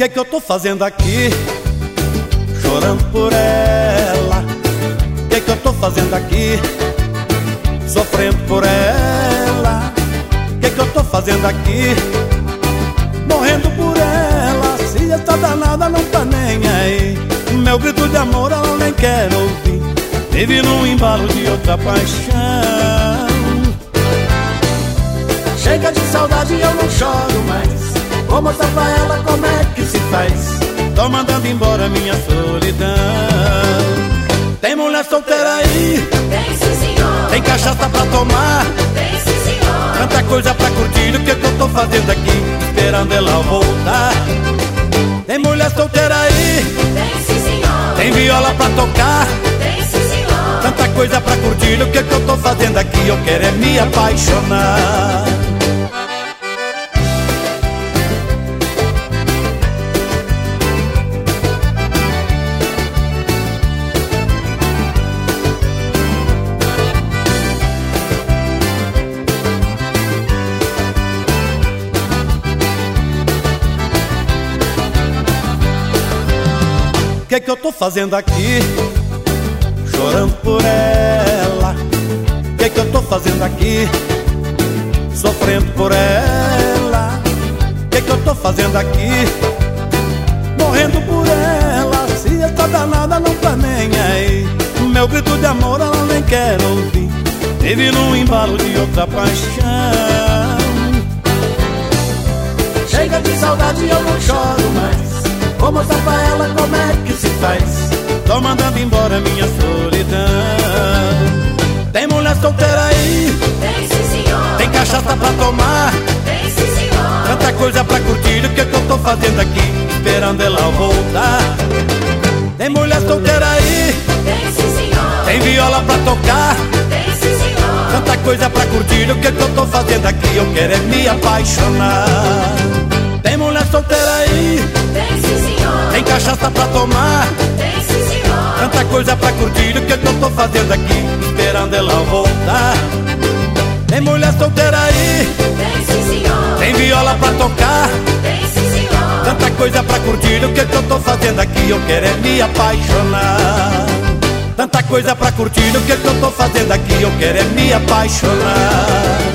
que que eu tô fazendo aqui? Chorando por ela. Que que eu tô fazendo aqui? Sofrendo por ela. Que que eu tô fazendo aqui? Morrendo por ela. Se essa danada não tá nem aí. Meu grito de amor ela nem quer ouvir. Vive num embalo de outra paixão. Chega de saudade eu não choro mais. Vou mostrar pra ela como é Tô mandando embora minha solidão. Tem mulher solteira aí? Tem sim senhor. Tem cachaça pra tomar? Tem sim senhor. Tanta coisa pra curtir O que, que eu tô fazendo aqui? Esperando ela voltar. Tem mulher solteira aí? Tem sim senhor. Tem viola pra tocar? Tem sim senhor. Tanta coisa pra curtir O que, que eu tô fazendo aqui? Eu quero é me apaixonar que que eu tô fazendo aqui? Chorando por ela. O que que eu tô fazendo aqui? Sofrendo por ela. O que que eu tô fazendo aqui? Morrendo por ela. Se essa danada não tá nem aí. Meu grito de amor ela nem quer ouvir. Vive num embalo de outra paixão. Chega de saudade eu não choro mais. Vou mostrar embora minha solidão. Tem mulher solteira aí? Tem sim senhor. Tem cachaça pra tomar? Tem sim senhor. Tanta coisa pra curtir O que, que eu tô fazendo aqui? Esperando ela voltar. Tem mulher solteira aí? Tem sim senhor. Tem viola pra tocar? Tem sim senhor. Tanta coisa pra curtir O que, que eu tô fazendo aqui? Eu quero é me apaixonar. Tem mulher solteira aí? Tem sim senhor. Tem cachaça pra tomar coisa pra curtir, o que, eu tô fazendo aqui? Esperando ela voltar Tem mulher solteira aí Tem sim senhor Tem viola pra tocar Tem sim senhor Tanta coisa pra curtir, o que, eu tô fazendo aqui? Eu quero é me apaixonar Tanta coisa pra curtir, o que, que eu tô fazendo aqui? Eu quero é me apaixonar